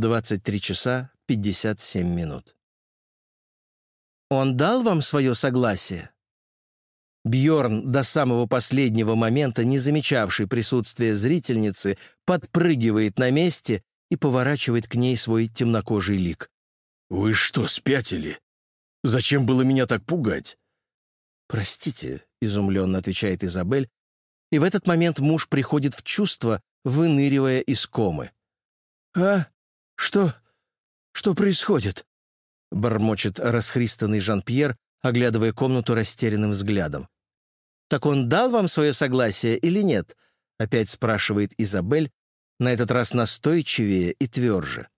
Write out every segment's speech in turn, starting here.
23 часа 57 минут. «Он дал вам свое согласие?» Бьорн, до самого последнего момента не замечавший присутствия зрительницы, подпрыгивает на месте и поворачивает к ней свой темнокожий лик. «Вы что, спятили? Зачем было меня так пугать?» «Простите», — изумленно отвечает Изабель, и в этот момент муж приходит в чувство, выныривая из комы. «А? Что? Что происходит?» — бормочет расхристанный Жан-Пьер, оглядывая комнату растерянным взглядом. «Так он дал вам свое согласие или нет?» — опять спрашивает Изабель, на этот раз настойчивее и тверже.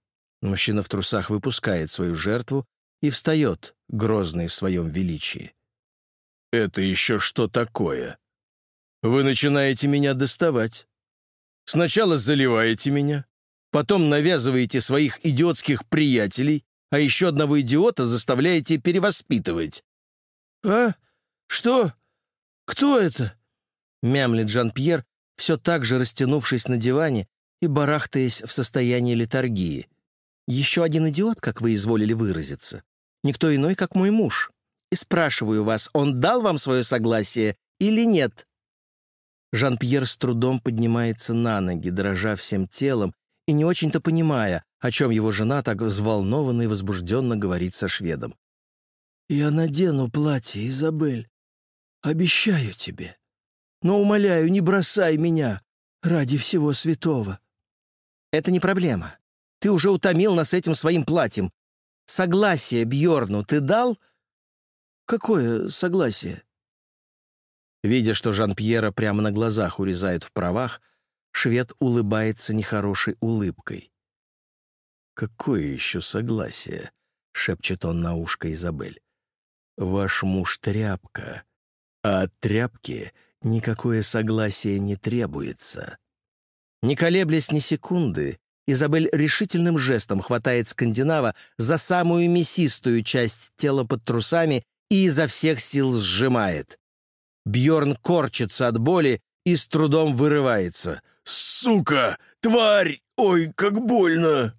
Мужчина в трусах выпускает свою жертву и встает, грозный в своем величии. «Это еще что такое? Вы начинаете меня доставать. Сначала заливаете меня, потом навязываете своих идиотских приятелей, а еще одного идиота заставляете перевоспитывать. «А? Что? Кто это?» — мямлит Жан-Пьер, все так же растянувшись на диване и барахтаясь в состоянии литургии. «Еще один идиот, как вы изволили выразиться. Никто иной, как мой муж. И спрашиваю вас, он дал вам свое согласие или нет?» Жан-Пьер с трудом поднимается на ноги, дрожа всем телом и не очень-то понимая, о чем его жена так взволнованно и возбужденно говорит со шведом. «Я надену платье, Изабель. Обещаю тебе. Но, умоляю, не бросай меня ради всего святого». «Это не проблема. Ты уже утомил нас этим своим платьем. Согласие Бьорну ты дал?» «Какое согласие?» Видя, что Жан-Пьера прямо на глазах урезает в правах, швед улыбается нехорошей улыбкой. «Какое еще согласие?» — шепчет он на ушко Изабель. Ваш муж тряпка, а от тряпки никакое согласие не требуется». Не колеблясь ни секунды, Изабель решительным жестом хватает скандинава за самую мясистую часть тела под трусами и изо всех сил сжимает. Бьорн корчится от боли и с трудом вырывается. «Сука! Тварь! Ой, как больно!»